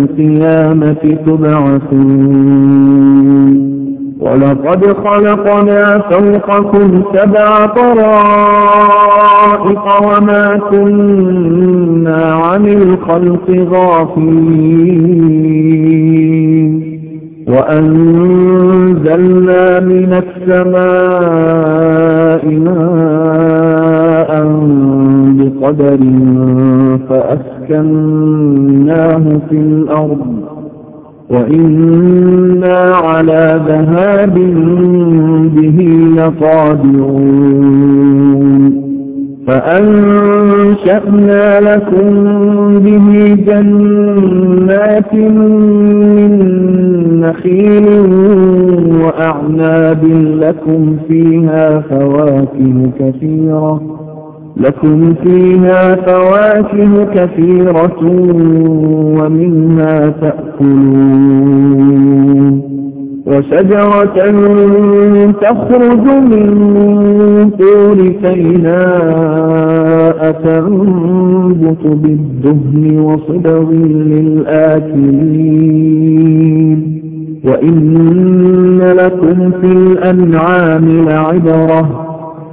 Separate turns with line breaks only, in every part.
القيامة تبعثون. ولقد خلقنا فوقكم سبع طرائق وما كنا عن الخلق غافلين. وأنزلنا من السماء ماء بقدر فأسكناه في الأرض وإنا على ذهاب به لقادرون فأنشأنا لكم به جنات من نخيل وأعناب لكم فيها فواكه كثيرة لكم فيها فواكه كثيرة ومنها تأكلون وشجرة تخرج من طور سيناء تنبت بالدهن وصبغ للآكلين وإن لكم في الأنعام لعبرة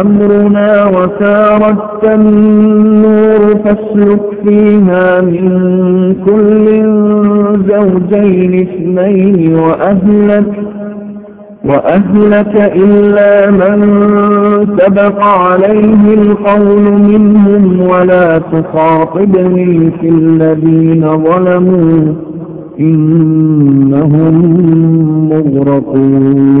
أمرنا وسارت النور فاسلك فيها من كل زوجين اثنين وأهلك وأهلك إلا من سبق عليه القول منهم ولا تخاطبني في الذين ظلموا إنهم مغرقون.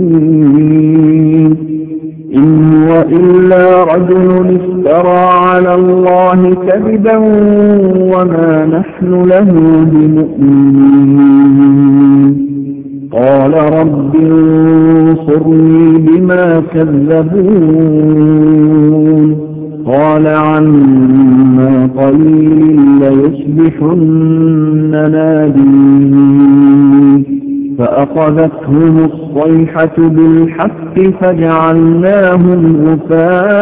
كذبا وما نحن له بمؤمنين. قال رب انصرني بما كذبون. قال عما قليل ليصبحن نادين فأخذتهم الصيحة بالحق فجعلناهم غفاء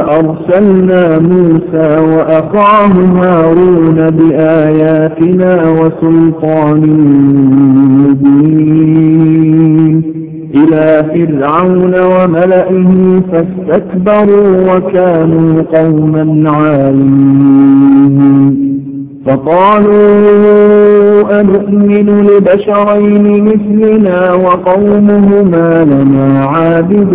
أرسلنا موسى وأخاه هارون بآياتنا وسلطان مبين. إلى فرعون وملئه فاستكبروا وكانوا قوما عالمين. فقالوا أنؤمن لبشرين مثلنا وقومهما لنا عابدون.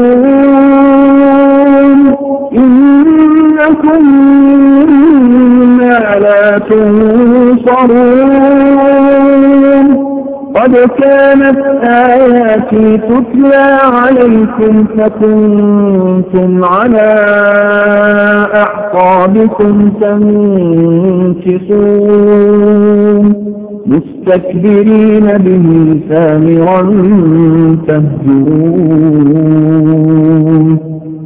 إنكم منا لا تنصرون. قد كانت آياتي تتلى عليكم فكنتم على أعقابكم تنكسون مستكبرين به سامرا تهجرون.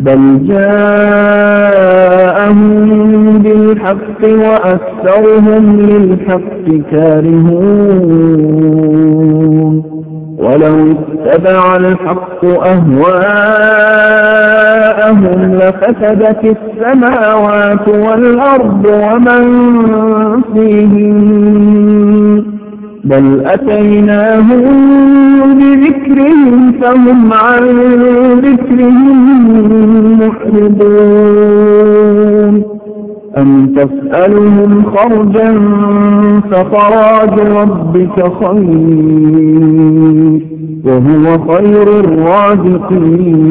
بل جاءهم بالحق وأكثرهم للحق كارهون ولو اتبع الحق أهواءهم لفسدت السماوات والأرض ومن فيهم بل أتيناهم بذكرهم فهم عن ذكرهم محرضون أم تسألهم خرجا فخراج ربك خير وهو خير الرازقين.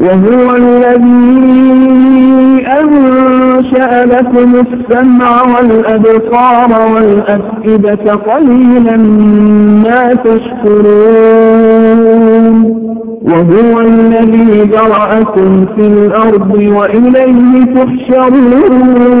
وهو الذي أنشأ لكم السمع والأبصار والأفئدة قليلا ما تشكرون. وهو الذي ذرأكم في الأرض وإليه تحشرون.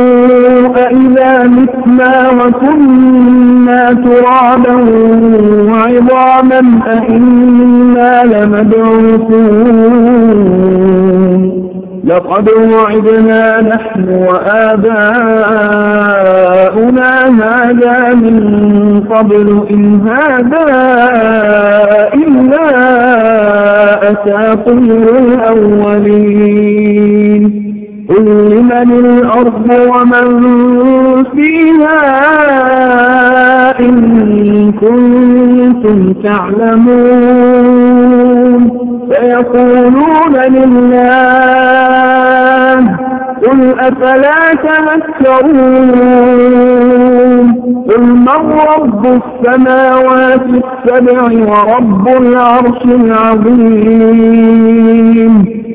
أئذا متنا وكنا ترابا وعظاما أئنا لمبعوثون. لقد وعدنا نحن وآباؤنا هذا من قبل إن هذا إلا أساطير الأولين. قل لمن الأرض ومن فيها إن كنتم تعلمون فيقولون لله قل أفلا تذكرون قل من رب السماوات السبع ورب العرش العظيم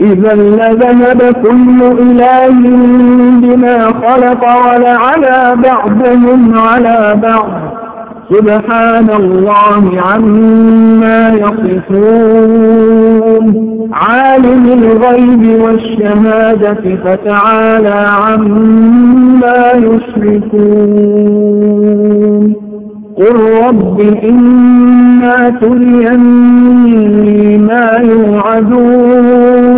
إذا لذهب كل إله بما خلق ولعلى بعضهم على بعض. سبحان الله عما يصفون. عالم الغيب والشهادة فتعالى عما يشركون. قل رب إما تريني ما يوعدون.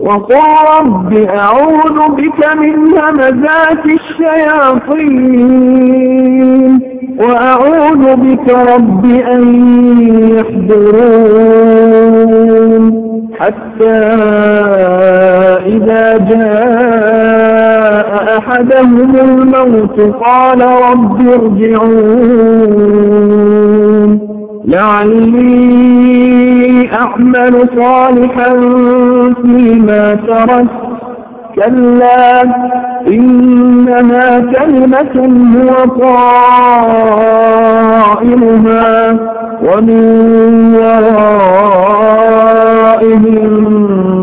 وقل رب أعوذ بك من همزات الشياطين وأعوذ بك رب أن يحضرون حتى إذا جاء أحدهم الموت قال رب ارجعون لعلي أعمل صالحا فيما ترك. كلا إنها كلمة هو قائلها ومن ورائهم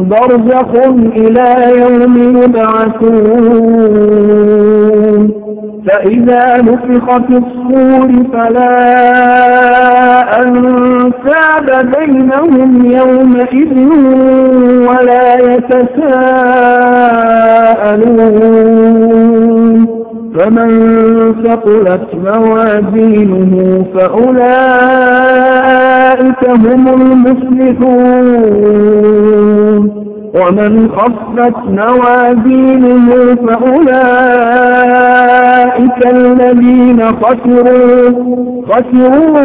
برزخ إلى يوم يبعثون. فإذا نفخ في الصور فلا أنساب بينهم يومئذ ولا يتساءلون. فمن ثقلت موازينه فأولئك هم المفلحون. ومن خفت موازينه فأولئك الذين خسروا خسروا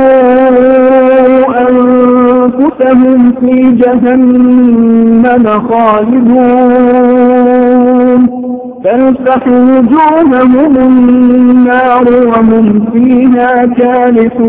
أنفسهم في جهنم خالدون. تلفح وجوههم النار وهم فيها كالحون.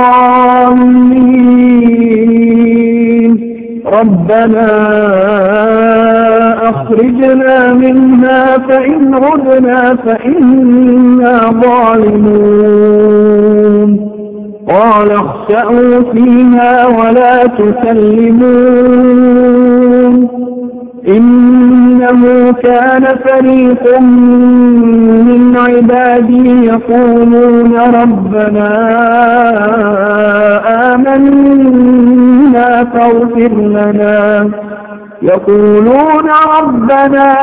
ربنا أخرجنا منها فإن عدنا فإنا ظالمون. قال اخسأوا فيها ولا تكلمون. إنه كان فريق من عبادي يقولون ربنا آمنا فاغفر لنا. يقولون ربنا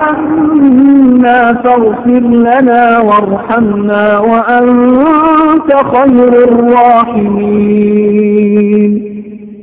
آمنا فاغفر لنا وارحمنا وأنت خير الراحمين.